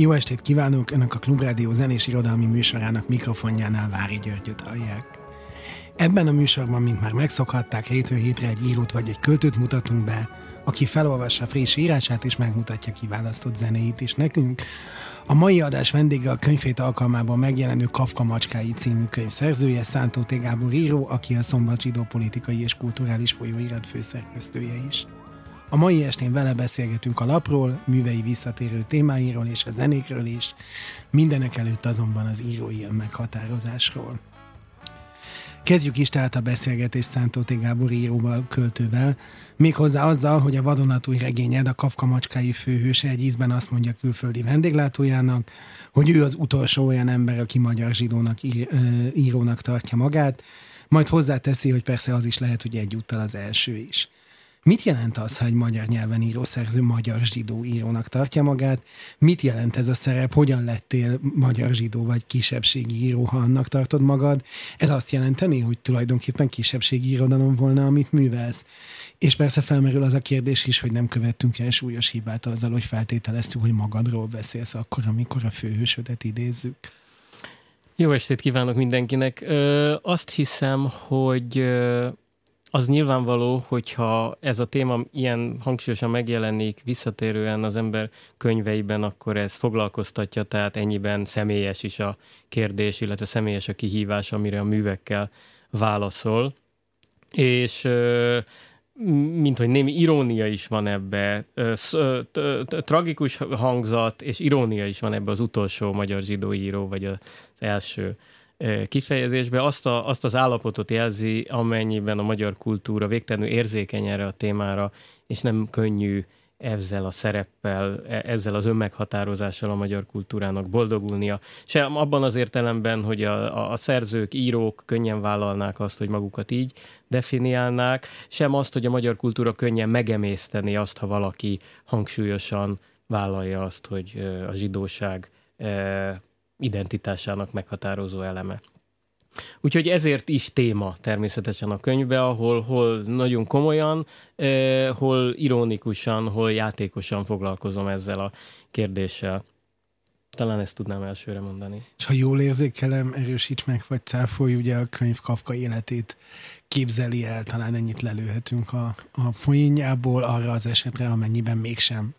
Jó estét kívánok! Önök a Klubrádió zenés irodalmi műsorának mikrofonjánál Vári Györgyöt hallják. Ebben a műsorban, mint már megszokhatták, hétről hétre egy írót vagy egy költőt mutatunk be, aki felolvassa friss írását és megmutatja kiválasztott zenéit is nekünk. A mai adás vendége a könyvét alkalmában megjelenő Kafka Macskái című könyv szerzője, Szántó T. Gábor író, aki a Szombatsidó politikai és kulturális folyóirat főszerkesztője is. A mai estén vele beszélgetünk a lapról, művei visszatérő témáiról és a zenékről is, mindenek előtt azonban az írói önmeghatározásról. Kezdjük is tehát a beszélgetést Szántóti Gábor íróval, költővel, méghozzá azzal, hogy a vadonatúj regényed, a Kafka macskái főhőse egy ízben azt mondja külföldi vendéglátójának, hogy ő az utolsó olyan ember, aki magyar zsidónak, ír, írónak tartja magát, majd hozzáteszi, hogy persze az is lehet, hogy egyúttal az első is. Mit jelent az, ha egy magyar nyelven író szerző magyar zsidó írónak tartja magát? Mit jelent ez a szerep? Hogyan lettél magyar zsidó vagy kisebbségi író, ha annak tartod magad? Ez azt jelenteni, hogy tulajdonképpen kisebbségi irodalom volna, amit művelsz. És persze felmerül az a kérdés is, hogy nem követtünk el súlyos hibát azzal, hogy feltételeztük, hogy magadról beszélsz akkor, amikor a főhősödet idézzük. Jó estét kívánok mindenkinek. Ö, azt hiszem, hogy az nyilvánvaló, hogyha ez a téma ilyen hangsúlyosan megjelenik visszatérően az ember könyveiben, akkor ez foglalkoztatja, tehát ennyiben személyes is a kérdés, illetve személyes a kihívás, amire a művekkel válaszol. És mint hogy némi irónia is van ebbe, tragikus hangzat és irónia is van ebbe az utolsó magyar zsidó író, vagy az első kifejezésbe azt, a, azt az állapotot jelzi, amennyiben a magyar kultúra végtelenül érzékeny erre a témára, és nem könnyű ezzel a szereppel, e, ezzel az önmeghatározással a magyar kultúrának boldogulnia. Sem abban az értelemben, hogy a, a szerzők, írók könnyen vállalnák azt, hogy magukat így definiálnák, sem azt, hogy a magyar kultúra könnyen megemészteni azt, ha valaki hangsúlyosan vállalja azt, hogy a zsidóság identitásának meghatározó eleme. Úgyhogy ezért is téma természetesen a könyvbe, ahol hol nagyon komolyan, eh, hol ironikusan, hol játékosan foglalkozom ezzel a kérdéssel. Talán ezt tudnám elsőre mondani. És ha jól érzékelem, erősíts meg, vagy cáfolj, ugye a könyv Kafka életét képzeli el, talán ennyit lelőhetünk a, a poénjából arra az esetre, amennyiben mégsem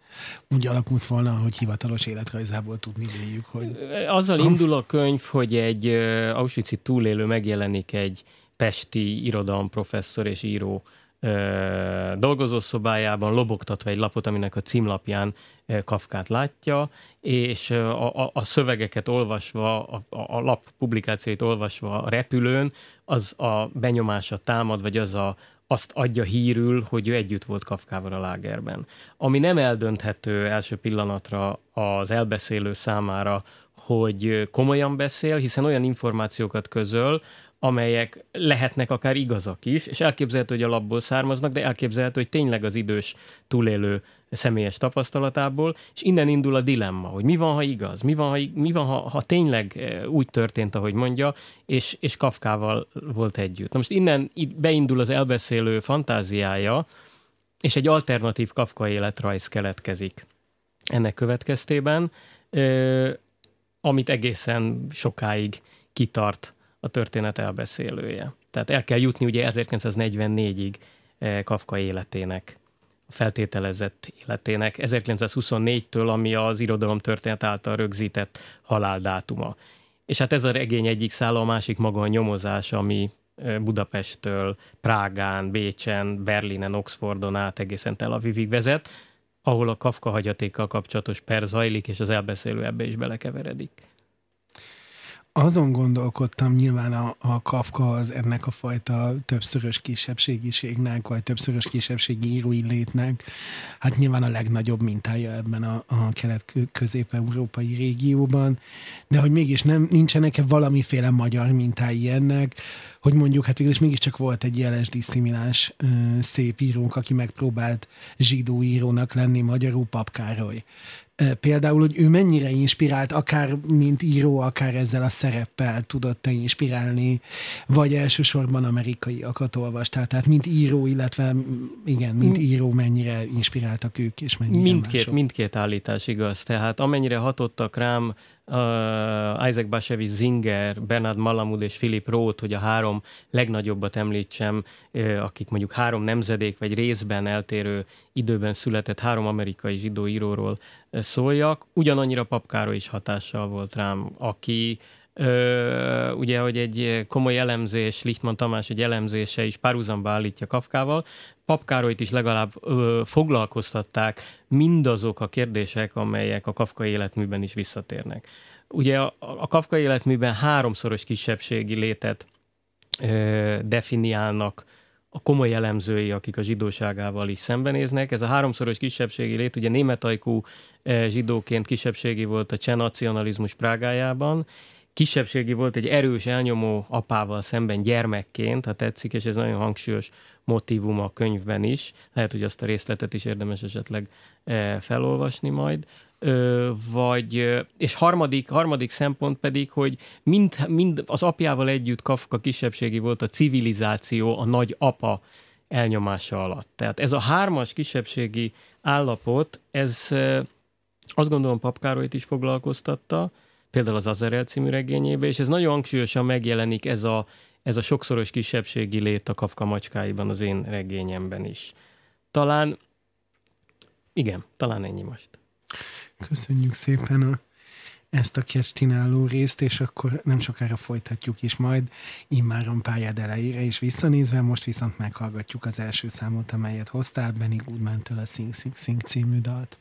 úgy alakult volna, hogy hivatalos életrajzából tudni véljük, hogy... Azzal indul a könyv, hogy egy auschwitz túlélő megjelenik egy pesti irodalomprofesszor és író dolgozószobájában lobogtatva egy lapot, aminek a címlapján Kafkát látja, és a, a, a szövegeket olvasva, a, a lap publikációit olvasva a repülőn, az a benyomása támad, vagy az a, azt adja hírül, hogy ő együtt volt Kafkával a lágerben. Ami nem eldönthető első pillanatra az elbeszélő számára, hogy komolyan beszél, hiszen olyan információkat közöl, amelyek lehetnek akár igazak is, és elképzelhető, hogy a labból származnak, de elképzelhető, hogy tényleg az idős túlélő személyes tapasztalatából, és innen indul a dilemma, hogy mi van, ha igaz, mi van, ha, mi van, ha, ha tényleg eh, úgy történt, ahogy mondja, és, és Kafkával volt együtt. Na most innen beindul az elbeszélő fantáziája, és egy alternatív Kafka életrajz keletkezik ennek következtében, amit egészen sokáig kitart a történet elbeszélője. Tehát el kell jutni ugye 1944-ig eh, Kafka életének, feltételezett életének, 1924-től, ami az irodalom történet által rögzített haláldátuma. És hát ez a regény egyik szála, a másik maga a nyomozás, ami eh, Budapesttől, Prágán, Bécsen, Berlinen, Oxfordon át egészen Tel Avivig vezet, ahol a Kafka hagyatékkal kapcsolatos per zajlik, és az elbeszélő ebbe is belekeveredik. Azon gondolkodtam, nyilván a, a Kafka az ennek a fajta többszörös kisebbségiségnek, vagy többszörös kisebbségi írói létnek, hát nyilván a legnagyobb mintája ebben a, a kelet-közép-európai régióban, de hogy mégis nem, nincsenek-e valamiféle magyar mintái ennek, hogy mondjuk, hát végül is mégiscsak volt egy jeles diszkriminás szép írónk, aki megpróbált zsidó írónak lenni magyarul, Pap Károly például, hogy ő mennyire inspirált, akár mint író, akár ezzel a szereppel tudott-e inspirálni, vagy elsősorban amerikaiakat olvastál, tehát mint író, illetve igen, mint író mennyire inspiráltak ők, és mennyire mindkét, mások. mindkét állítás igaz, tehát amennyire hatottak rám uh, Isaac Bashevis Zinger, Bernard Malamud és Philip Roth, hogy a három legnagyobbat említsem, uh, akik mondjuk három nemzedék vagy részben eltérő időben született három amerikai zsidó íróról szóljak. Ugyanannyira Papkáro is hatással volt rám, aki Ugye, hogy egy komoly elemzés, Lichtman Tamás egy elemzése is párhuzamba állítja Kafkával, Papkárolyt is legalább ö, foglalkoztatták mindazok a kérdések, amelyek a Kafka életműben is visszatérnek. Ugye a, a Kafka életműben háromszoros kisebbségi létet ö, definiálnak a komoly elemzői, akik a zsidóságával is szembenéznek. Ez a háromszoros kisebbségi lét, ugye németajkú zsidóként kisebbségi volt a cseh nacionalizmus Prágájában, kisebbségi volt egy erős elnyomó apával szemben gyermekként, ha tetszik, és ez nagyon hangsúlyos motivum a könyvben is. Lehet, hogy azt a részletet is érdemes esetleg felolvasni majd vagy, és harmadik, harmadik szempont pedig, hogy mind, mind az apjával együtt Kafka kisebbségi volt a civilizáció, a nagy apa elnyomása alatt. Tehát ez a hármas kisebbségi állapot, ez azt gondolom Papkárolyt is foglalkoztatta, például az Azerel című regényébe, és ez nagyon hangsúlyosan megjelenik ez a, ez a sokszoros kisebbségi lét a Kafka macskáiban az én regényemben is. Talán, igen, talán ennyi most. Köszönjük szépen a, ezt a kestináló részt, és akkor nem sokára folytatjuk is majd immáron pályád elejére is visszanézve, most viszont meghallgatjuk az első számot, amelyet hoztál, Benny Goodman-től a Sing Sing Sing című dalt.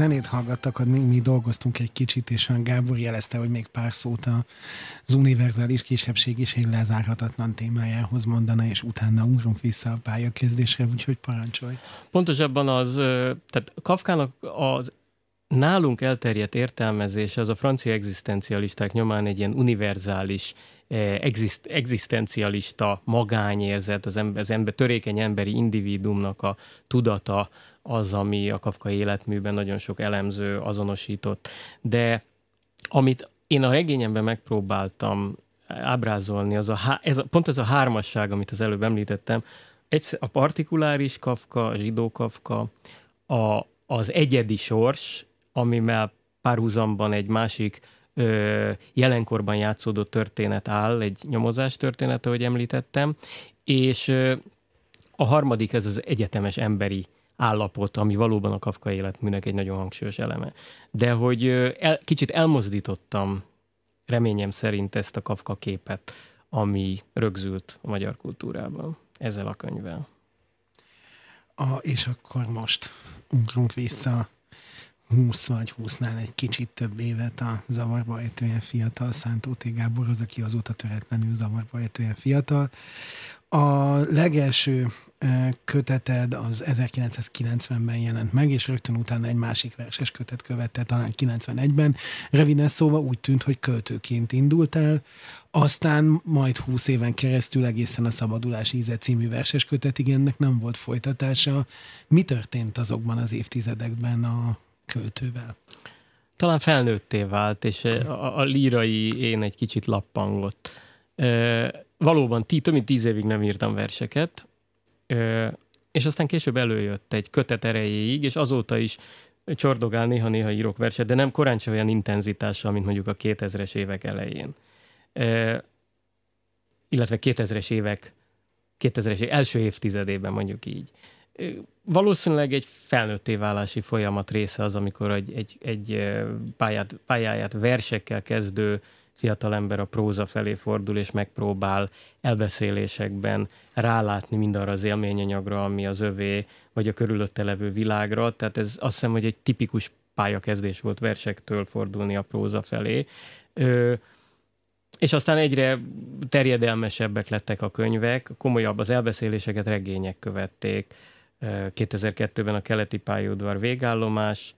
Zenét hallgattak, mi, mi dolgoztunk egy kicsit, és a Gábor jelezte, hogy még pár szót az univerzális kisebbség is egy lezárhatatlan témájához mondana, és utána ugrunk vissza a pályakezdésre, úgyhogy parancsolj. Pontosabban az, tehát Kafkának az nálunk elterjedt értelmezés az a francia egzisztencialisták nyomán egy ilyen univerzális, exist, egzisztencialista magányérzet, az ember, az ember, törékeny emberi individumnak a tudata az, ami a kafkai életműben nagyon sok elemző azonosított. De amit én a regényemben megpróbáltam ábrázolni, az a, ez a, pont ez a hármasság, amit az előbb említettem, egy, a partikuláris Kafka, a zsidó Kafka, a, az egyedi sors, amivel párhuzamban egy másik ö, jelenkorban játszódó történet áll, egy nyomozás története, ahogy említettem, és ö, a harmadik ez az egyetemes emberi állapot, ami valóban a Kafka életműnek egy nagyon hangsúlyos eleme. De hogy el, kicsit elmozdítottam reményem szerint ezt a Kafka képet, ami rögzült a magyar kultúrában ezzel a könyvvel. A, és akkor most ugrunk vissza 20 vagy 20-nál egy kicsit több évet a zavarba ejtően fiatal Szántó T. Gáborhoz, aki azóta töretlenül zavarba ejtően fiatal. A legelső köteted az 1990-ben jelent meg, és rögtön utána egy másik verses kötet követte, talán 91-ben. Röviden szóval úgy tűnt, hogy költőként indultál, aztán majd 20 éven keresztül egészen a Szabadulás íze című verses kötetig ennek nem volt folytatása. Mi történt azokban az évtizedekben a költővel? Talán felnőtté vált, és a, a lírai én egy kicsit lappangott. E, valóban tí, több mint tíz évig nem írtam verseket, e, és aztán később előjött egy kötet erejéig, és azóta is csordogál, néha-néha írok verset, de nem korán sem olyan intenzitással, mint mondjuk a 2000-es évek elején. E, illetve 2000-es évek 2000-es első évtizedében mondjuk így valószínűleg egy felnőtté válási folyamat része az, amikor egy, egy, egy pályát, pályáját versekkel kezdő fiatalember a próza felé fordul, és megpróbál elbeszélésekben rálátni mindarra az élményanyagra, ami az övé, vagy a körülötte levő világra. Tehát ez azt hiszem, hogy egy tipikus pályakezdés volt versektől fordulni a próza felé. Ö, és aztán egyre terjedelmesebbek lettek a könyvek, komolyabb az elbeszéléseket regények követték, 2002-ben a keleti pályaudvar végállomás,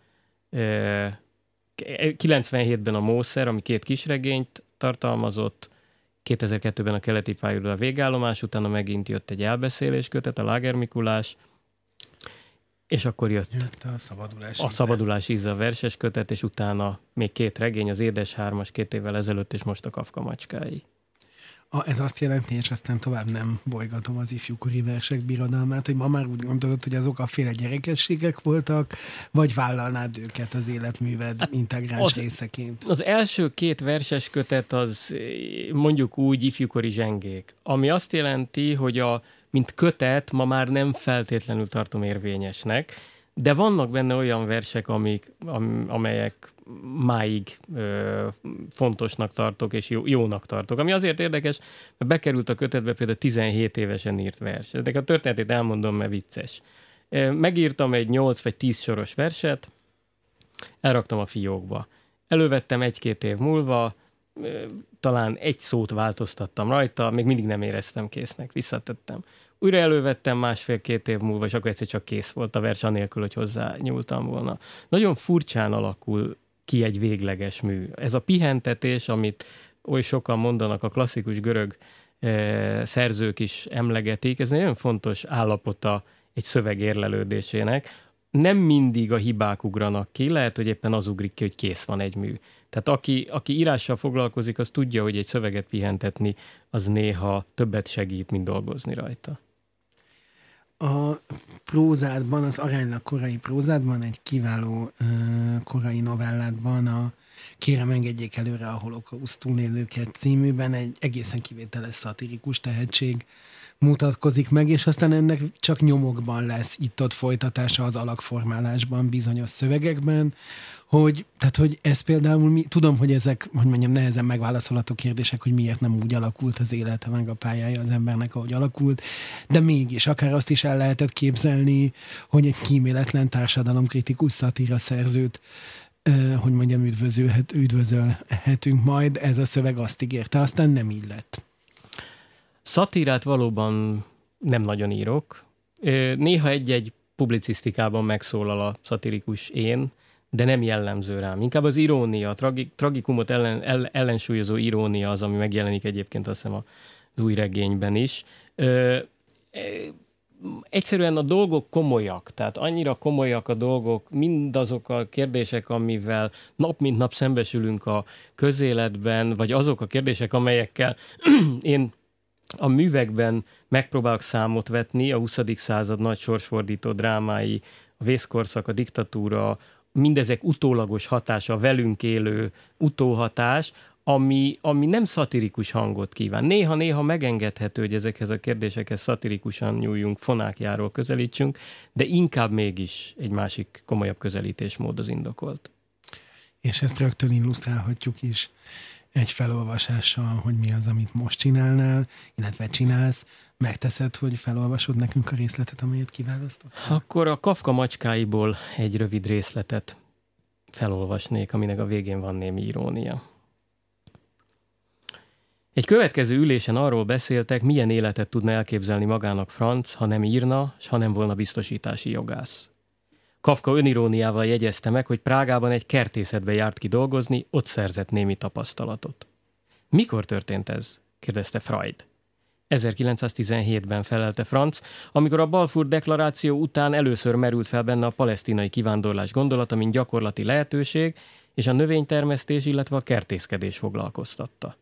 97-ben a Mószer, ami két kisregényt tartalmazott, 2002-ben a keleti pályaudvar végállomás, utána megint jött egy elbeszélés kötet, a Láger Mikulás, és akkor jött, jött a szabadulás, a szabadulás íze a verses kötet, és utána még két regény, az Édes Hármas két évvel ezelőtt, és most a Kafka macskái. A, ez azt jelenti, és aztán tovább nem bolygatom az ifjúkori versek birodalmát, hogy ma már úgy gondolod, hogy azok a féle gyerekességek voltak, vagy vállalnád őket az életműved hát integráns az, részeként? Az első két verses kötet az mondjuk úgy ifjúkori zsengék, ami azt jelenti, hogy a mint kötet ma már nem feltétlenül tartom érvényesnek, de vannak benne olyan versek, amik, am, amelyek máig ö, fontosnak tartok, és jó, jónak tartok. Ami azért érdekes, mert bekerült a kötetbe például 17 évesen írt vers. Ezek a történetét elmondom, mert vicces. Megírtam egy 8 vagy 10 soros verset, elraktam a fiókba. Elővettem egy-két év múlva, talán egy szót változtattam rajta, még mindig nem éreztem késznek, visszatettem. Újra elővettem másfél-két év múlva, és akkor egyszer csak kész volt a vers, anélkül, hogy hozzá nyúltam volna. Nagyon furcsán alakul ki egy végleges mű. Ez a pihentetés, amit oly sokan mondanak, a klasszikus görög e, szerzők is emlegetik, ez nagyon fontos állapota egy szöveg érlelődésének. Nem mindig a hibák ugranak ki, lehet, hogy éppen az ugrik ki, hogy kész van egy mű. Tehát aki, aki írással foglalkozik, az tudja, hogy egy szöveget pihentetni, az néha többet segít, mint dolgozni rajta a prózádban, az aránylag korai prózádban, egy kiváló uh, korai novelládban a Kérem engedjék előre a holokauszt túlélőket címűben egy egészen kivételes szatirikus tehetség mutatkozik meg, és aztán ennek csak nyomokban lesz itt-ott folytatása az alakformálásban, bizonyos szövegekben, hogy, tehát, hogy ez például, mi, tudom, hogy ezek, hogy mondjam, nehezen megválaszolható kérdések, hogy miért nem úgy alakult az élete, meg a pályája az embernek, ahogy alakult, de mégis, akár azt is el lehetett képzelni, hogy egy kíméletlen társadalomkritikus szatíra szerzőt hogy mondjam, üdvözölhet, üdvözölhetünk majd, ez a szöveg azt ígérte, aztán nem így lett. Szatírát valóban nem nagyon írok. Néha egy-egy publicisztikában megszólal a szatirikus én, de nem jellemző rám. Inkább az irónia, a tragi, tragikumot ellen, ellen, ellensúlyozó irónia az, ami megjelenik egyébként azt hiszem az új regényben is. Ö, egyszerűen a dolgok komolyak, tehát annyira komolyak a dolgok, mindazok a kérdések, amivel nap mint nap szembesülünk a közéletben, vagy azok a kérdések, amelyekkel én a művekben megpróbálok számot vetni, a 20. század nagy sorsfordító drámái, a vészkorszak, a diktatúra, mindezek utólagos hatása, velünk élő utóhatás, ami, ami nem szatirikus hangot kíván. Néha-néha megengedhető, hogy ezekhez a kérdésekhez szatirikusan nyúljunk, fonákjáról közelítsünk, de inkább mégis egy másik komolyabb közelítésmód az indokolt. És ezt rögtön illusztrálhatjuk is egy felolvasással, hogy mi az, amit most csinálnál, illetve csinálsz, megteszed, hogy felolvasod nekünk a részletet, amelyet kiválasztott? Akkor a Kafka macskáiból egy rövid részletet felolvasnék, aminek a végén van némi irónia. Egy következő ülésen arról beszéltek, milyen életet tudna elképzelni magának Franc, ha nem írna, s ha nem volna biztosítási jogász. Kafka öniróniával jegyezte meg, hogy Prágában egy kertészetbe járt ki dolgozni, ott szerzett némi tapasztalatot. Mikor történt ez? kérdezte Freud. 1917-ben felelte Franz, amikor a Balfour deklaráció után először merült fel benne a palesztinai kivándorlás gondolata, mint gyakorlati lehetőség, és a növénytermesztés, illetve a kertészkedés foglalkoztatta.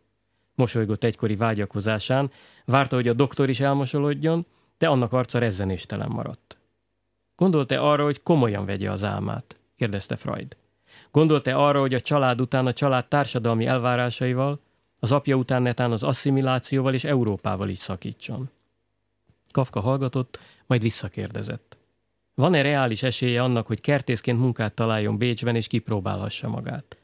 Mosolygott egykori vágyakozásán, várta, hogy a doktor is elmosolodjon, de annak arca rezzenéstelen maradt. Gondolt-e arra, hogy komolyan vegye az álmát? kérdezte Freud. Gondolt-e arra, hogy a család után a család társadalmi elvárásaival, az apja után netán az asszimilációval és Európával is szakítson? Kafka hallgatott, majd visszakérdezett. Van-e reális esélye annak, hogy kertészként munkát találjon Bécsben és kipróbálhassa magát?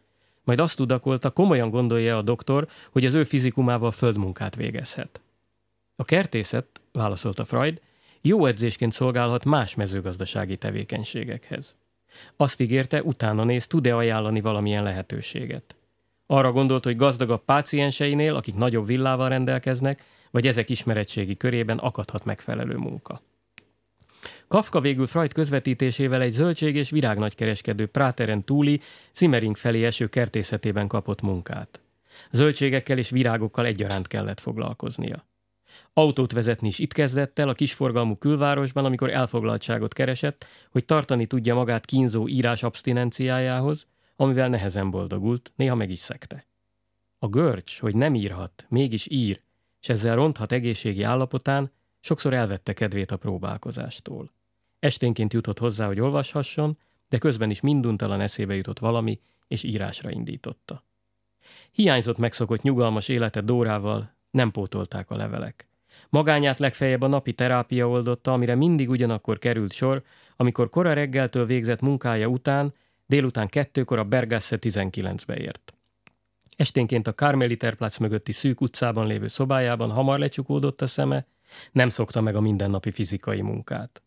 Majd azt tudakolta, komolyan gondolja a doktor, hogy az ő fizikumával földmunkát végezhet. A kertészet, válaszolta Freud, jó edzésként szolgálhat más mezőgazdasági tevékenységekhez. Azt ígérte, utána néz, tud-e ajánlani valamilyen lehetőséget. Arra gondolt, hogy gazdagabb pácienseinél, akik nagyobb villával rendelkeznek, vagy ezek ismeretségi körében akadhat megfelelő munka. Kafka végül Freud közvetítésével egy zöldség- és virágnagykereskedő Práteren túli, Simmering felé eső kertészetében kapott munkát. Zöldségekkel és virágokkal egyaránt kellett foglalkoznia. Autót vezetni is itt kezdett el a kisforgalmú külvárosban, amikor elfoglaltságot keresett, hogy tartani tudja magát kínzó írás abstinenciájához, amivel nehezen boldogult, néha meg is szekte. A görcs, hogy nem írhat, mégis ír, és ezzel ronthat egészségi állapotán, sokszor elvette kedvét a próbálkozástól. Esténként jutott hozzá, hogy olvashasson, de közben is minduntalan eszébe jutott valami, és írásra indította. Hiányzott megszokott nyugalmas élete Dórával, nem pótolták a levelek. Magányát legfeljebb a napi terápia oldotta, amire mindig ugyanakkor került sor, amikor kora reggeltől végzett munkája után, délután kettőkor a Bergasse 19-be ért. Esténként a Karmeliterplatz mögötti szűk utcában lévő szobájában hamar lecsukódott a szeme, nem szokta meg a mindennapi fizikai munkát.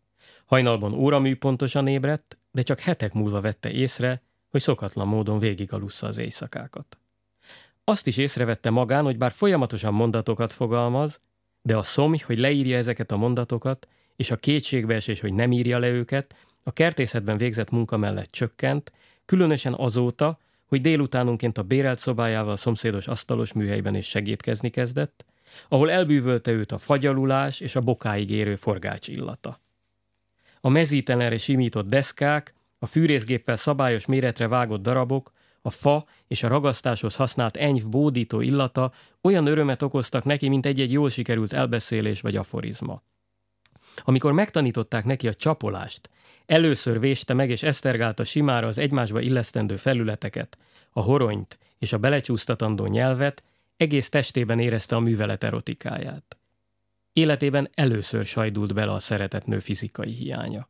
Hajnalban óramű pontosan ébredt, de csak hetek múlva vette észre, hogy szokatlan módon végigalussza az éjszakákat. Azt is észrevette magán, hogy bár folyamatosan mondatokat fogalmaz, de a szomj, hogy leírja ezeket a mondatokat, és a kétségbeesés, hogy nem írja le őket, a kertészetben végzett munka mellett csökkent, különösen azóta, hogy délutánonként a bérelt szobájával a szomszédos asztalos műhelyben is segítkezni kezdett, ahol elbűvölte őt a fagyalulás és a bokáig érő forgács illata. A mezítelenre simított deszkák, a fűrészgéppel szabályos méretre vágott darabok, a fa és a ragasztáshoz használt enyv bódító illata olyan örömet okoztak neki, mint egy-egy jól sikerült elbeszélés vagy aforizma. Amikor megtanították neki a csapolást, először véste meg és esztergálta simára az egymásba illesztendő felületeket, a horonyt és a belecsúsztatandó nyelvet, egész testében érezte a művelet erotikáját. Életében először sajdult bele a szeretetnő fizikai hiánya.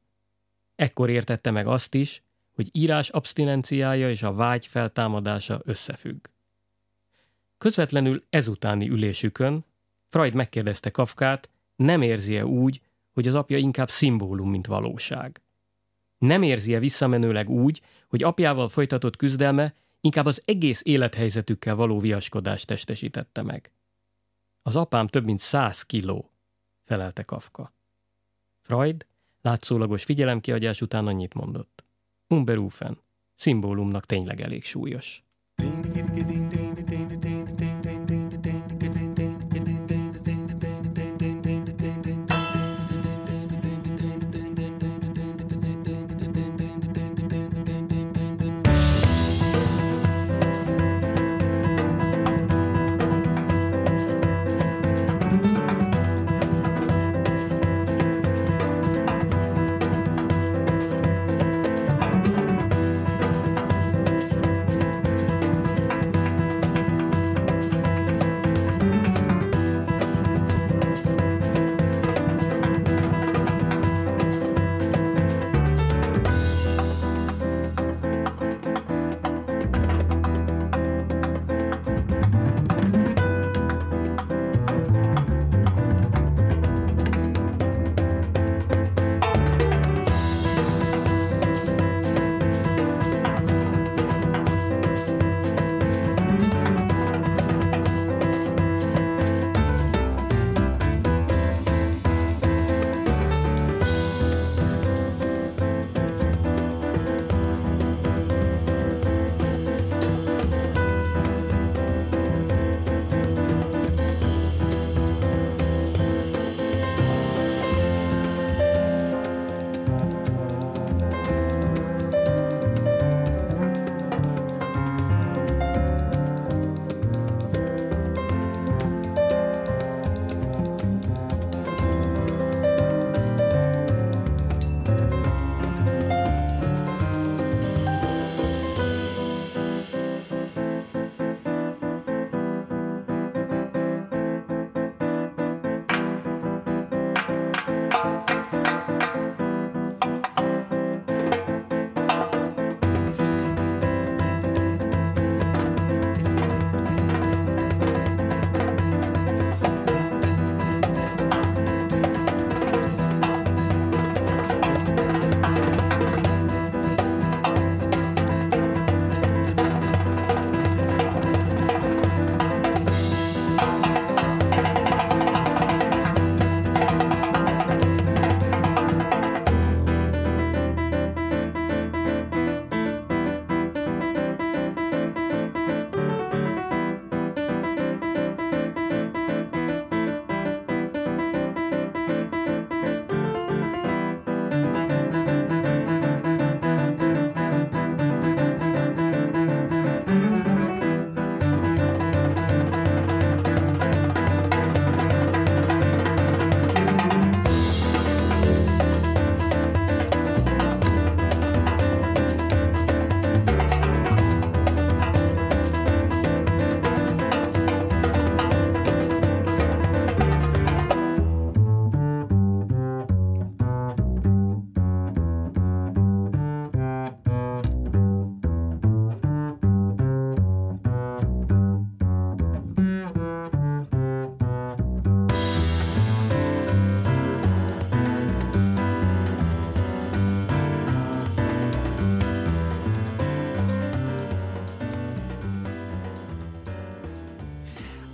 Ekkor értette meg azt is, hogy írás abstinenciája és a vágy feltámadása összefügg. Közvetlenül ezutáni ülésükön Freud megkérdezte Kafkát, nem érzi-e úgy, hogy az apja inkább szimbólum, mint valóság. Nem érzi-e visszamenőleg úgy, hogy apjával folytatott küzdelme inkább az egész élethelyzetükkel való viaskodást testesítette meg. Az apám több mint száz kiló, felelte Kafka. Freud látszólagos figyelemkiadás után annyit mondott. Umberufen, szimbólumnak tényleg elég súlyos.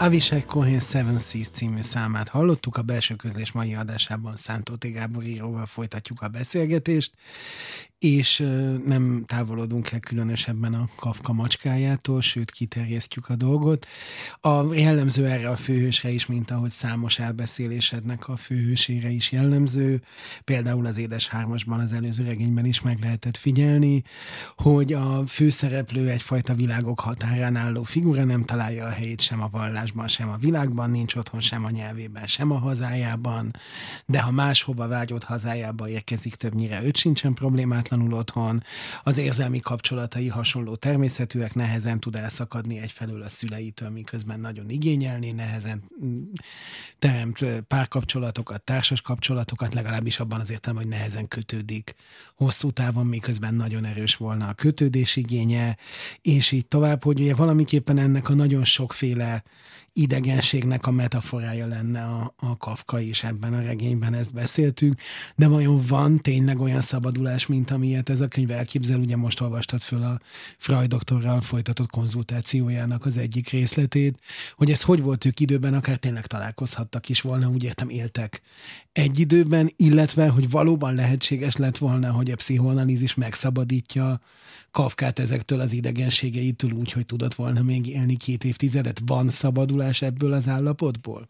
Avishai Cohen Seven Seas című számát hallottuk, a belső közlés mai adásában Szántó. Gábor íróval folytatjuk a beszélgetést, és nem távolodunk el különösebben a Kafka macskájától, sőt kiterjesztjük a dolgot. A jellemző erre a főhősre is, mint ahogy számos elbeszélésednek a főhősére is jellemző, például az Édes Hármasban, az előző regényben is meg lehetett figyelni, hogy a főszereplő egyfajta világok határán álló figura nem találja a helyét sem a vallás másban, sem a világban, nincs otthon sem a nyelvében, sem a hazájában, de ha máshova vágyott hazájába érkezik, többnyire őt sincsen problémátlanul otthon, az érzelmi kapcsolatai hasonló természetűek, nehezen tud elszakadni egyfelől a szüleitől, miközben nagyon igényelni, nehezen mm, teremt párkapcsolatokat, társas kapcsolatokat, legalábbis abban az értelem, hogy nehezen kötődik hosszú távon, miközben nagyon erős volna a kötődés igénye, és így tovább, hogy ugye valamiképpen ennek a nagyon sokféle idegenségnek a metaforája lenne a, a Kafka is ebben a regényben, ezt beszéltünk, de vajon van tényleg olyan szabadulás, mint amilyet ez a könyv elképzel? Ugye most olvastad föl a Freud doktorral folytatott konzultációjának az egyik részletét, hogy ez hogy volt ők időben, akár tényleg találkozhattak is volna, úgy értem éltek egy időben, illetve hogy valóban lehetséges lett volna, hogy a pszichoanalízis megszabadítja Kafkát ezektől az idegenségeitől úgy, hogy tudott volna még élni két évtizedet. Van szabadulás ebből az állapotból?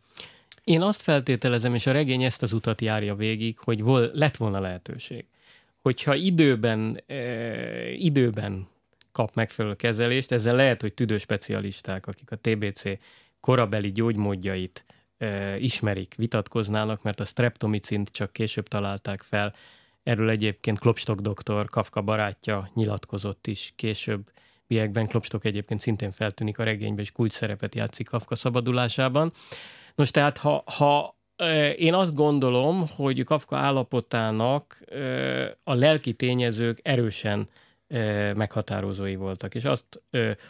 Én azt feltételezem, és a regény ezt az utat járja végig, hogy vol, lett volna lehetőség. Hogyha időben, e, időben kap megfelelő kezelést, ezzel lehet, hogy tüdő specialisták, akik a TBC korabeli gyógymódjait e, ismerik, vitatkoznának, mert a streptomicint csak később találták fel, Erről egyébként Klopstock doktor, Kafka barátja nyilatkozott is később biekben. Klopstock egyébként szintén feltűnik a regényben, és kulcs szerepet játszik Kafka szabadulásában. Nos, tehát ha, ha én azt gondolom, hogy Kafka állapotának a lelki tényezők erősen meghatározói voltak, és azt,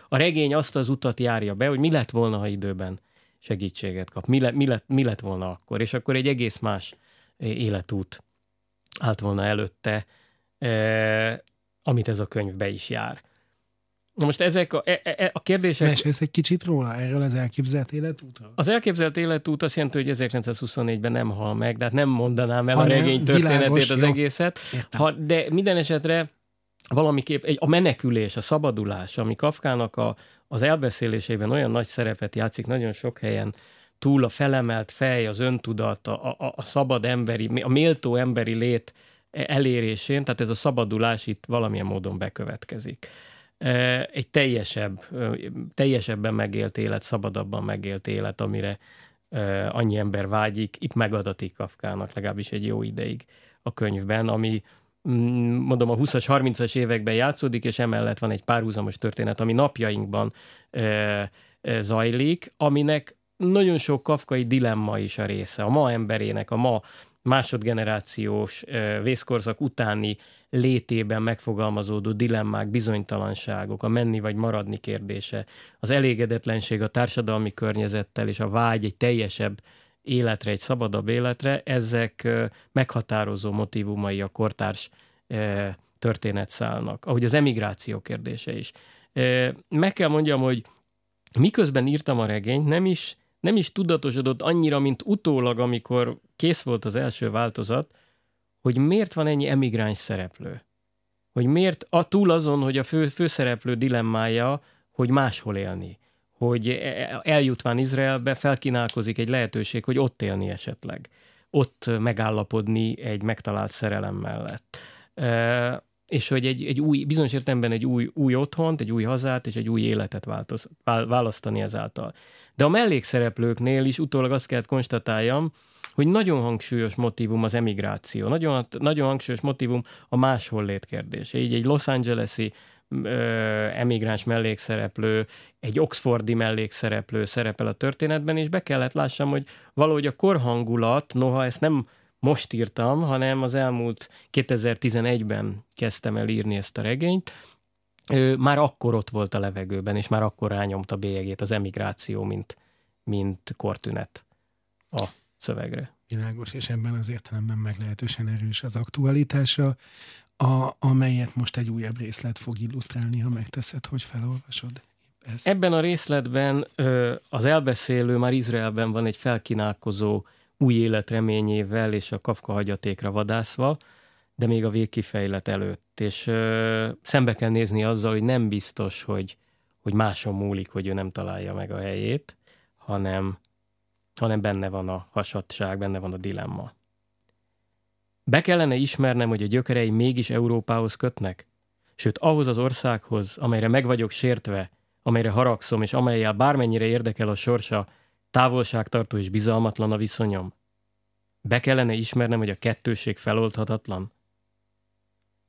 a regény azt az utat járja be, hogy mi lett volna, ha időben segítséget kap, mi, le, mi, lett, mi lett volna akkor, és akkor egy egész más életút állt volna előtte, eh, amit ez a könyv be is jár. Na most ezek a, e, e, a kérdések... Mesélsz egy kicsit róla, erről az elképzelt életútról? Az elképzelt életút azt jelenti, hogy 1924-ben nem hal meg, de hát nem mondanám el ha a regény történetét, világos, az jó. egészet. Ha, de minden esetre valamiképp egy, a menekülés, a szabadulás, ami Kafkának a, az elbeszélésében olyan nagy szerepet játszik nagyon sok helyen, túl a felemelt fej, az öntudat, a, a, a szabad emberi, a méltó emberi lét elérésén, tehát ez a szabadulás itt valamilyen módon bekövetkezik. Egy teljesebb, teljesebben megélt élet, szabadabban megélt élet, amire annyi ember vágyik, itt megadatik Kafkának legalábbis egy jó ideig a könyvben, ami mm, mondom, a 20-as, 30-as években játszódik, és emellett van egy párhuzamos történet, ami napjainkban zajlik, aminek nagyon sok kafkai dilemma is a része. A ma emberének, a ma másodgenerációs vészkorszak utáni létében megfogalmazódó dilemmák, bizonytalanságok, a menni vagy maradni kérdése, az elégedetlenség a társadalmi környezettel és a vágy egy teljesebb életre, egy szabadabb életre, ezek meghatározó motivumai a kortárs történetszálnak, ahogy az emigráció kérdése is. Meg kell mondjam, hogy miközben írtam a regényt, nem is nem is tudatosodott annyira, mint utólag, amikor kész volt az első változat, hogy miért van ennyi emigráns szereplő. Hogy miért, a túl azon, hogy a fő, főszereplő dilemmája, hogy máshol élni. Hogy e, e, eljutván Izraelbe felkínálkozik egy lehetőség, hogy ott élni esetleg. Ott megállapodni egy megtalált szerelem mellett. És hogy egy, egy új, bizonyos értelemben egy új, új otthont, egy új hazát és egy új életet változ, választani ezáltal. De a mellékszereplőknél is utólag azt kellett konstatáljam, hogy nagyon hangsúlyos motivum az emigráció, nagyon, nagyon hangsúlyos motivum a máshol lét kérdése. Így egy Los Angeles-i ö, emigráns mellékszereplő, egy oxfordi mellékszereplő szerepel a történetben, és be kellett lássam, hogy valahogy a korhangulat, noha ezt nem most írtam, hanem az elmúlt 2011-ben kezdtem el írni ezt a regényt, már akkor ott volt a levegőben, és már akkor rányomta bélyegét az emigráció, mint, mint kortünet a szövegre. Világos, és ebben az értelemben meglehetősen erős az aktualitása, a, amelyet most egy újabb részlet fog illusztrálni, ha megteszed, hogy felolvasod. Ezt. Ebben a részletben az elbeszélő már Izraelben van egy felkínálkozó új életreményével és a Kafka hagyatékra vadászva, de még a végkifejlet előtt. És ö, szembe kell nézni azzal, hogy nem biztos, hogy, hogy máson múlik, hogy ő nem találja meg a helyét, hanem, hanem benne van a hasadság, benne van a dilemma. Be kellene ismernem, hogy a gyökerei mégis Európához kötnek? Sőt, ahhoz az országhoz, amelyre meg vagyok sértve, amelyre haragszom, és amelyel bármennyire érdekel a sorsa, távolságtartó és bizalmatlan a viszonyom? Be kellene ismernem, hogy a kettőség feloldhatatlan?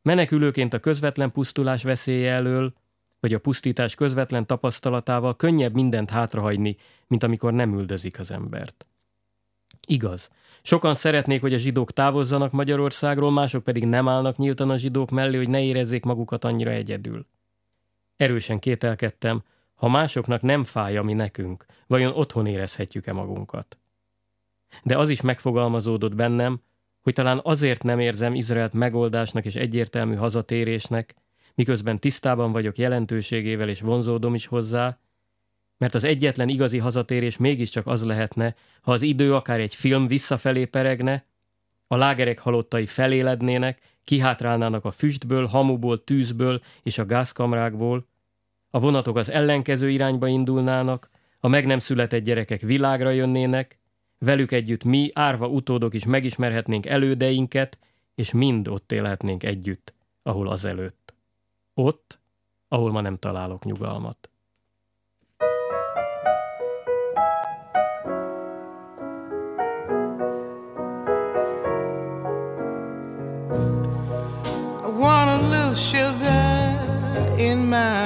Menekülőként a közvetlen pusztulás veszélye elől, vagy a pusztítás közvetlen tapasztalatával könnyebb mindent hátrahagyni, mint amikor nem üldözik az embert. Igaz. Sokan szeretnék, hogy a zsidók távozzanak Magyarországról, mások pedig nem állnak nyíltan a zsidók mellé, hogy ne érezzék magukat annyira egyedül. Erősen kételkedtem, ha másoknak nem fáj, ami nekünk, vajon otthon érezhetjük-e magunkat? De az is megfogalmazódott bennem, hogy talán azért nem érzem Izraelt megoldásnak és egyértelmű hazatérésnek, miközben tisztában vagyok jelentőségével és vonzódom is hozzá, mert az egyetlen igazi hazatérés mégiscsak az lehetne, ha az idő akár egy film visszafelé peregne, a lágerek halottai felélednének, kihátrálnának a füstből, hamuból, tűzből és a gázkamrákból, a vonatok az ellenkező irányba indulnának, a meg nem született gyerekek világra jönnének, velük együtt mi, árva utódok is megismerhetnénk elődeinket, és mind ott élhetnénk együtt, ahol azelőtt. Ott, ahol ma nem találok nyugalmat. sugar in my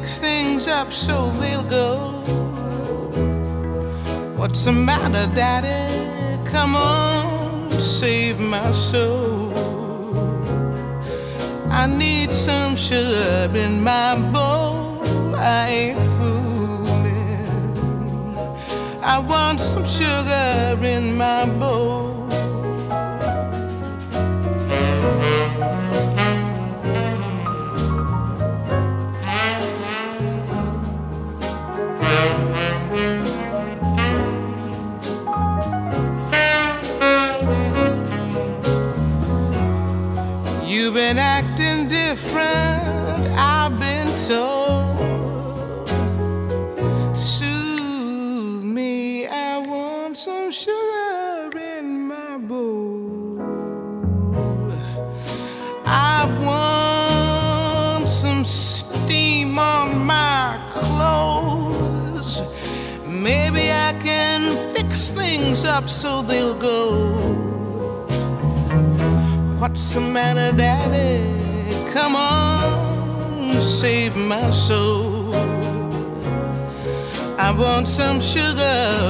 Fix things up so they'll go. What's the matter, Daddy? Come on, save my soul. I need some sugar in my bowl. I ain't fooling. I want some sugar in my bowl. So they'll go. What's the matter, Daddy? Come on, save my soul. I want some sugar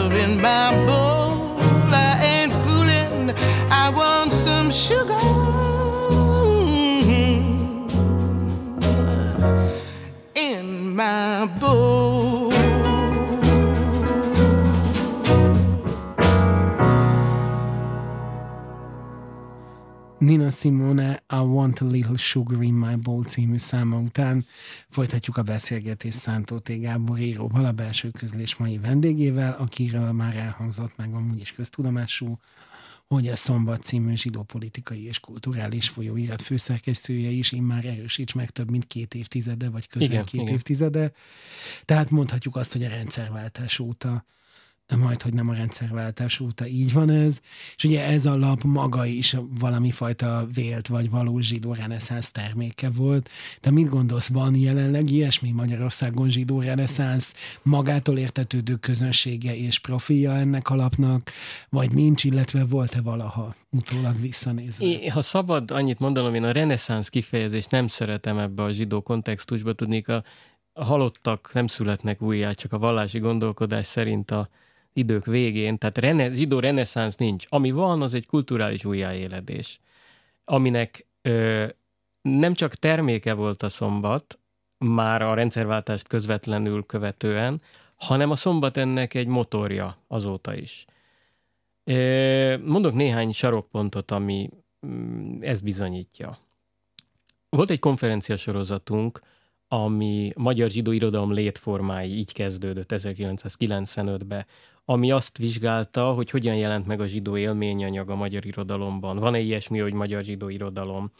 Nina Simone a Want a Little Sugar in My Bowl című száma után folytatjuk a beszélgetést Szántó T. Gábor íróval, a belső közlés mai vendégével, akiről már elhangzott meg amúgy is köztudomású, hogy a Szombat című zsidó politikai és kulturális folyóirat főszerkesztője is immár erősíts meg több mint két évtizede, vagy közel igen, két igen. évtizede. Tehát mondhatjuk azt, hogy a rendszerváltás óta majd, hogy nem a rendszerváltás óta így van ez, és ugye ez a lap maga is valami fajta vélt vagy valós zsidó reneszánsz terméke volt. De mit gondolsz, van jelenleg ilyesmi Magyarországon zsidó reneszánsz magától értetődő közönsége és profilja ennek a lapnak, vagy nincs, illetve volt-e valaha utólag visszanézve? É, ha szabad annyit mondanom, én a reneszánsz kifejezést nem szeretem ebbe a zsidó kontextusba, tudnék a, a halottak nem születnek újjá, csak a vallási gondolkodás szerint a idők végén, tehát rene, zsidó reneszánsz nincs. Ami van, az egy kulturális újjáéledés, aminek ö, nem csak terméke volt a szombat, már a rendszerváltást közvetlenül követően, hanem a szombat ennek egy motorja azóta is. Mondok néhány sarokpontot, ami mm, ez bizonyítja. Volt egy konferencia sorozatunk, ami magyar zsidó irodalom létformái így kezdődött 1995-ben, ami azt vizsgálta, hogy hogyan jelent meg a zsidó élményanyag a magyar irodalomban. Van-e ilyesmi, hogy magyar zsidó irodalom?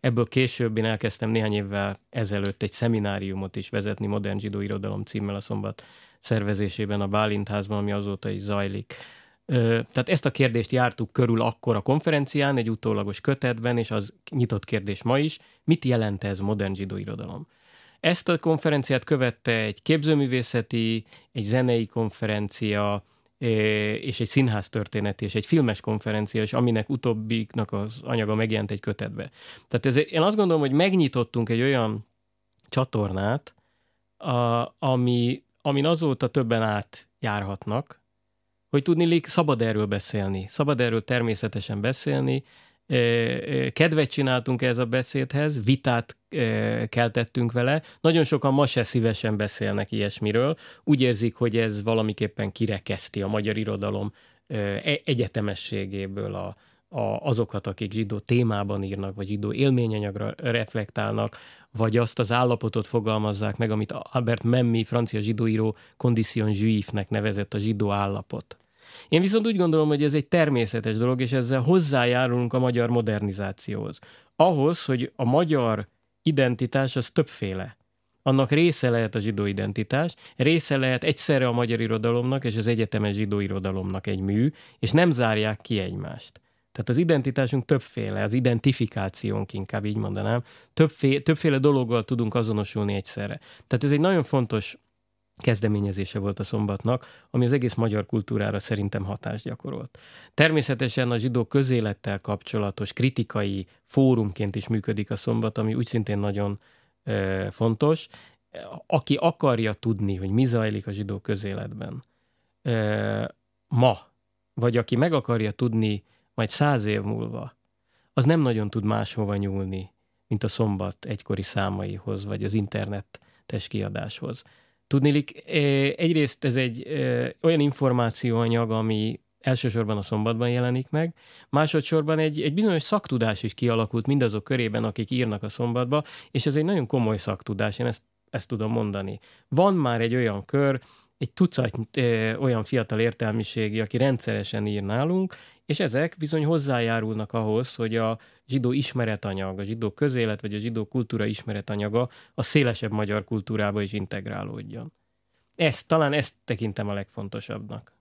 Ebből később én elkezdtem néhány évvel ezelőtt egy szemináriumot is vezetni, Modern Zsidó Irodalom címmel a szombat szervezésében a Bálintházban, ami azóta is zajlik. Tehát ezt a kérdést jártuk körül akkor a konferencián, egy utólagos kötetben, és az nyitott kérdés ma is, mit jelent ez modern zsidó irodalom? Ezt a konferenciát követte egy képzőművészeti, egy zenei konferencia, és egy színház történeti, és egy filmes konferencia, és aminek utóbbiknak az anyaga megjelent egy kötetbe. Tehát ez, én azt gondolom, hogy megnyitottunk egy olyan csatornát, a, ami, amin azóta többen átjárhatnak, hogy tudni, szabad erről beszélni, szabad erről természetesen beszélni, kedvet csináltunk ez a beszédhez, vitát keltettünk vele. Nagyon sokan ma se szívesen beszélnek ilyesmiről. Úgy érzik, hogy ez valamiképpen kirekeszti a magyar irodalom e-, egyetemességéből a, a, azokat, akik zsidó témában írnak, vagy zsidó élményanyagra reflektálnak, vagy azt az állapotot fogalmazzák meg, amit Albert Memmi, francia zsidóíró, condition juifnek nevezett a zsidó állapot. Én viszont úgy gondolom, hogy ez egy természetes dolog, és ezzel hozzájárulunk a magyar modernizációhoz. Ahhoz, hogy a magyar identitás az többféle. Annak része lehet a zsidó identitás, része lehet egyszerre a magyar irodalomnak és az egyetemes zsidó irodalomnak egy mű, és nem zárják ki egymást. Tehát az identitásunk többféle, az identifikációnk inkább így mondanám, többféle, többféle dologgal tudunk azonosulni egyszerre. Tehát ez egy nagyon fontos kezdeményezése volt a szombatnak, ami az egész magyar kultúrára szerintem hatást gyakorolt. Természetesen a zsidó közélettel kapcsolatos kritikai fórumként is működik a szombat, ami úgy szintén nagyon e, fontos. Aki akarja tudni, hogy mi zajlik a zsidó közéletben e, ma, vagy aki meg akarja tudni majd száz év múlva, az nem nagyon tud máshova nyúlni, mint a szombat egykori számaihoz, vagy az internetes kiadáshoz. Tudnélik, egyrészt ez egy olyan információanyag, ami elsősorban a szombatban jelenik meg, másodszorban egy, egy bizonyos szaktudás is kialakult mindazok körében, akik írnak a szombatba, és ez egy nagyon komoly szaktudás, én ezt, ezt tudom mondani. Van már egy olyan kör, egy tucat ö, olyan fiatal értelmiségi, aki rendszeresen ír nálunk, és ezek bizony hozzájárulnak ahhoz, hogy a zsidó ismeretanyag, a zsidó közélet vagy a zsidó kultúra ismeretanyaga a szélesebb magyar kultúrába is integrálódjon. Ezt, talán ezt tekintem a legfontosabbnak.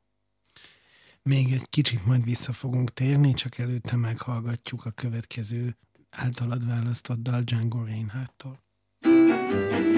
Még egy kicsit majd vissza fogunk térni, csak előtte meghallgatjuk a következő általad választott dal Django Reinhardtól. A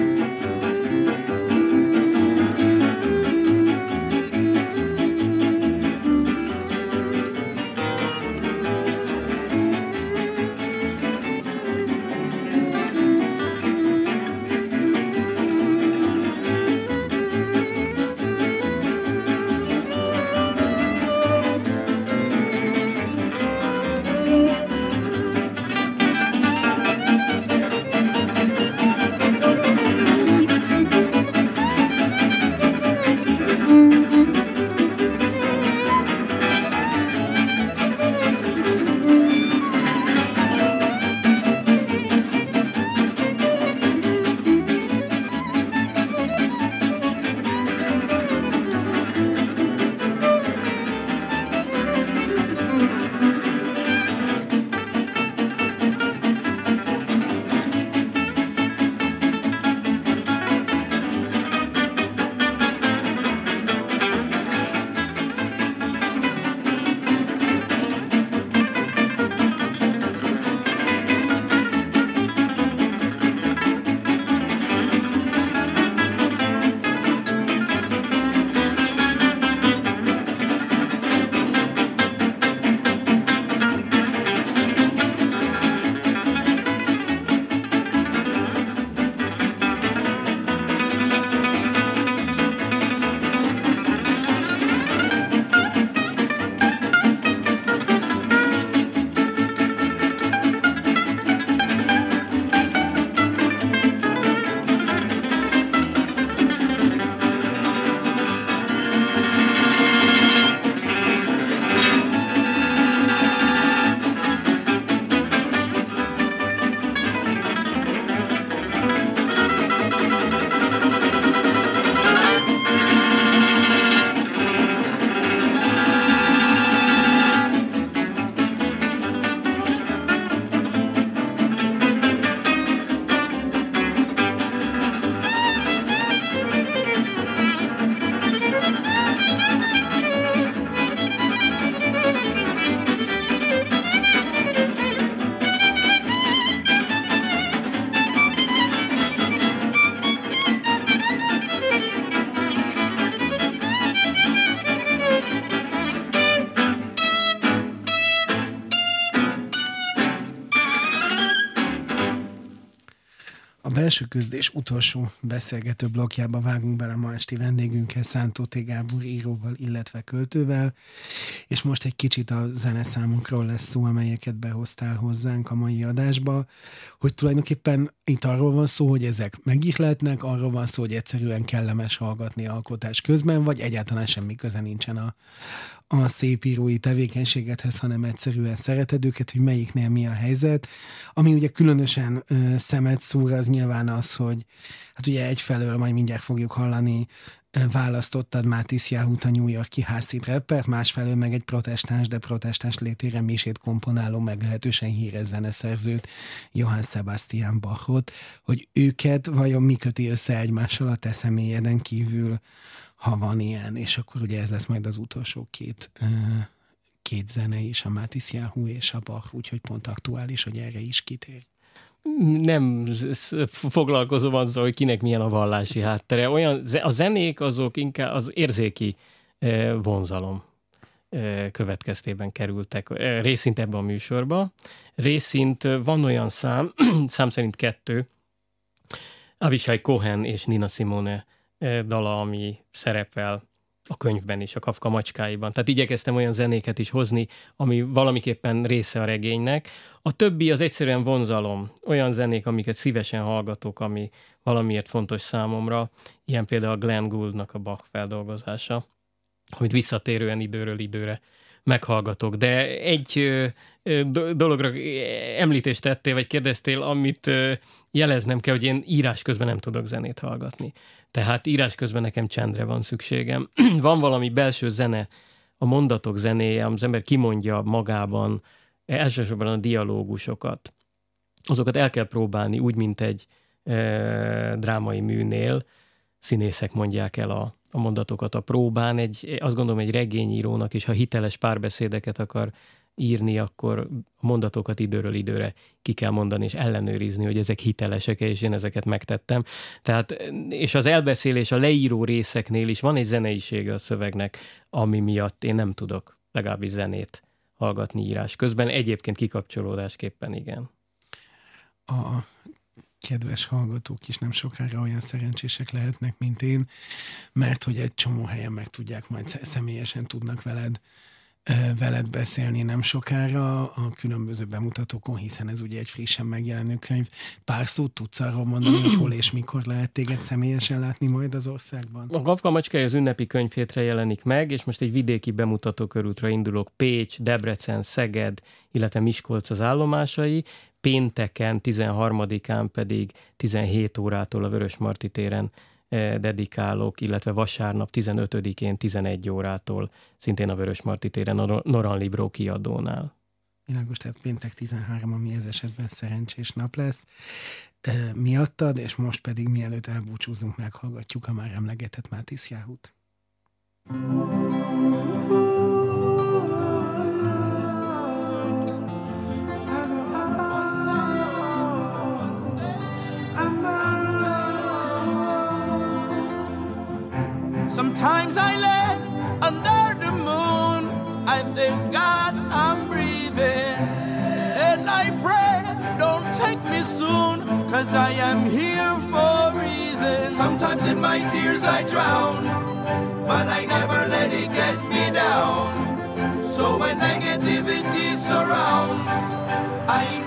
belső közlés utolsó beszélgető blokkjába vágunk bele ma esti vendégünkkel, Szántó T. Gábor íróval, illetve költővel, és most egy kicsit a zeneszámokról lesz szó, amelyeket behoztál hozzánk a mai adásba, hogy tulajdonképpen itt arról van szó, hogy ezek megihletnek, arról van szó, hogy egyszerűen kellemes hallgatni alkotás közben, vagy egyáltalán semmi köze nincsen a, a szép írói tevékenységethez, hanem egyszerűen szereted őket, hogy melyiknél mi a helyzet. Ami ugye különösen ö, szemet szúr, az nyilván az, hogy hát ugye egyfelől majd mindjárt fogjuk hallani, választottad Mátis Yahoo-t a New Yorki házszít rappert, másfelől meg egy protestáns, de protestáns létére misét komponáló, meglehetősen híres zeneszerzőt, Johann Sebastian Bachot, hogy őket vajon mi köti össze egymással a te személyeden kívül, ha van ilyen, és akkor ugye ez lesz majd az utolsó két, két zene is, a Mátis Yahoo és a Bach, úgyhogy pont aktuális, hogy erre is kitér. Nem foglalkozom azzal, hogy kinek milyen a vallási háttere. Olyan, a zenék azok inkább az érzéki vonzalom következtében kerültek részint ebbe a műsorba. Részint van olyan szám, szám szerint kettő, Avishai Cohen és Nina Simone dala, ami szerepel a könyvben is, a Kafka macskáiban. Tehát igyekeztem olyan zenéket is hozni, ami valamiképpen része a regénynek. A többi az egyszerűen vonzalom, olyan zenék, amiket szívesen hallgatok, ami valamiért fontos számomra, ilyen például a Glenn Gouldnak a Bach feldolgozása, amit visszatérően időről időre meghallgatok. De egy dologra említést tettél, vagy kérdeztél, amit jeleznem kell, hogy én írás közben nem tudok zenét hallgatni. Tehát írás közben nekem csendre van szükségem. van valami belső zene, a mondatok zenéje, az ember kimondja magában, elsősorban a dialógusokat. Azokat el kell próbálni úgy, mint egy e, drámai műnél. Színészek mondják el a, a mondatokat a próbán. Egy, azt gondolom, egy regényírónak is, ha hiteles párbeszédeket akar írni, akkor mondatokat időről időre ki kell mondani, és ellenőrizni, hogy ezek hitelesek és én ezeket megtettem. Tehát, és az elbeszélés a leíró részeknél is van egy zeneisége a szövegnek, ami miatt én nem tudok legalábbis zenét hallgatni írás közben, egyébként kikapcsolódásképpen igen. A kedves hallgatók is nem sokára olyan szerencsések lehetnek, mint én, mert hogy egy csomó helyen meg tudják, majd személyesen tudnak veled veled beszélni nem sokára a különböző bemutatókon, hiszen ez ugye egy frissen megjelenő könyv. Pár szót tudsz arról mondani, hogy hol és mikor lehet téged személyesen látni majd az országban? A Gavka Macskai az ünnepi könyvhétre jelenik meg, és most egy vidéki bemutató körútra indulok. Pécs, Debrecen, Szeged, illetve Miskolc az állomásai. Pénteken, 13-án pedig 17 órától a Vörös Marti téren dedikálok, illetve vasárnap 15-én 11 órától szintén a Vörös Marti téren a Noran Libro kiadónál. Világos, tehát péntek 13, ami ez esetben szerencsés nap lesz. E, miattad, és most pedig mielőtt elbúcsúzunk, meghallgatjuk a már emlegetett Mátis Yahut. thank you Sometimes I lay under the moon. I thank God I'm breathing. And I pray, don't take me soon, cause I am here for a reason. Sometimes in my tears I drown, but I never let it get me down. So when negativity surrounds, I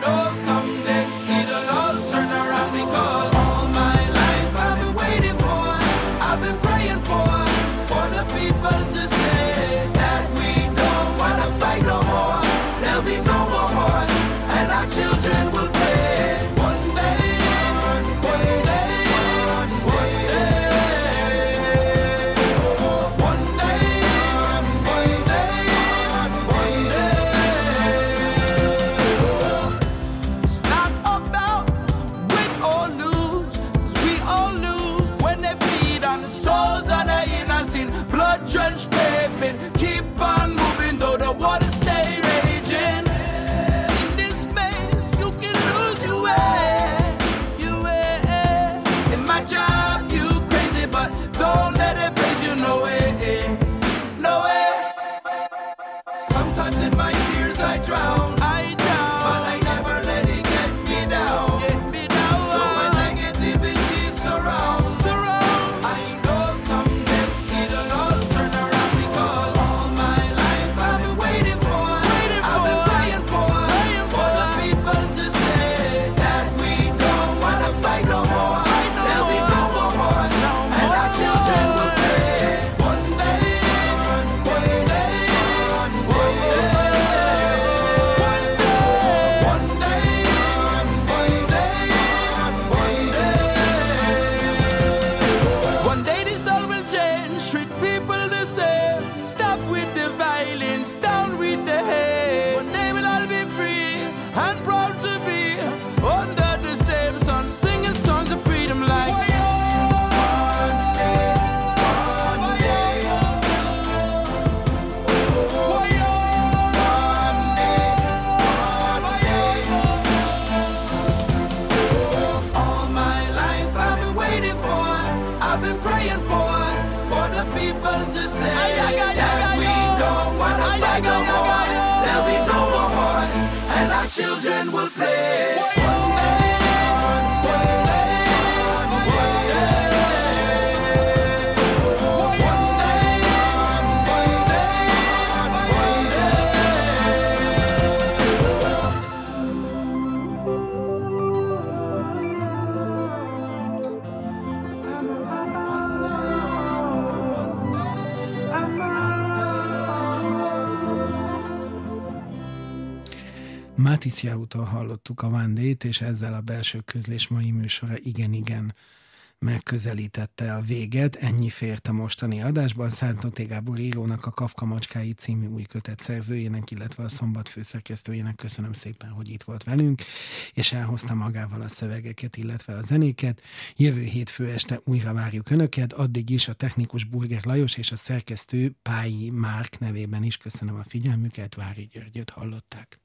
Matisziautól hallottuk a Vandét, és ezzel a belső közlés mai műsora igen-igen megközelítette a véget. Ennyi fért a mostani adásban. Szánt Noté Gábor írónak, a Kafka Macskái című új kötet szerzőjének, illetve a Szombat főszerkesztőjének köszönöm szépen, hogy itt volt velünk, és elhozta magával a szövegeket, illetve a zenéket. Jövő hétfő este újra várjuk Önöket, addig is a technikus Burger Lajos és a szerkesztő Pályi Márk nevében is köszönöm a figyelmüket, Vári Györgyöt hallották.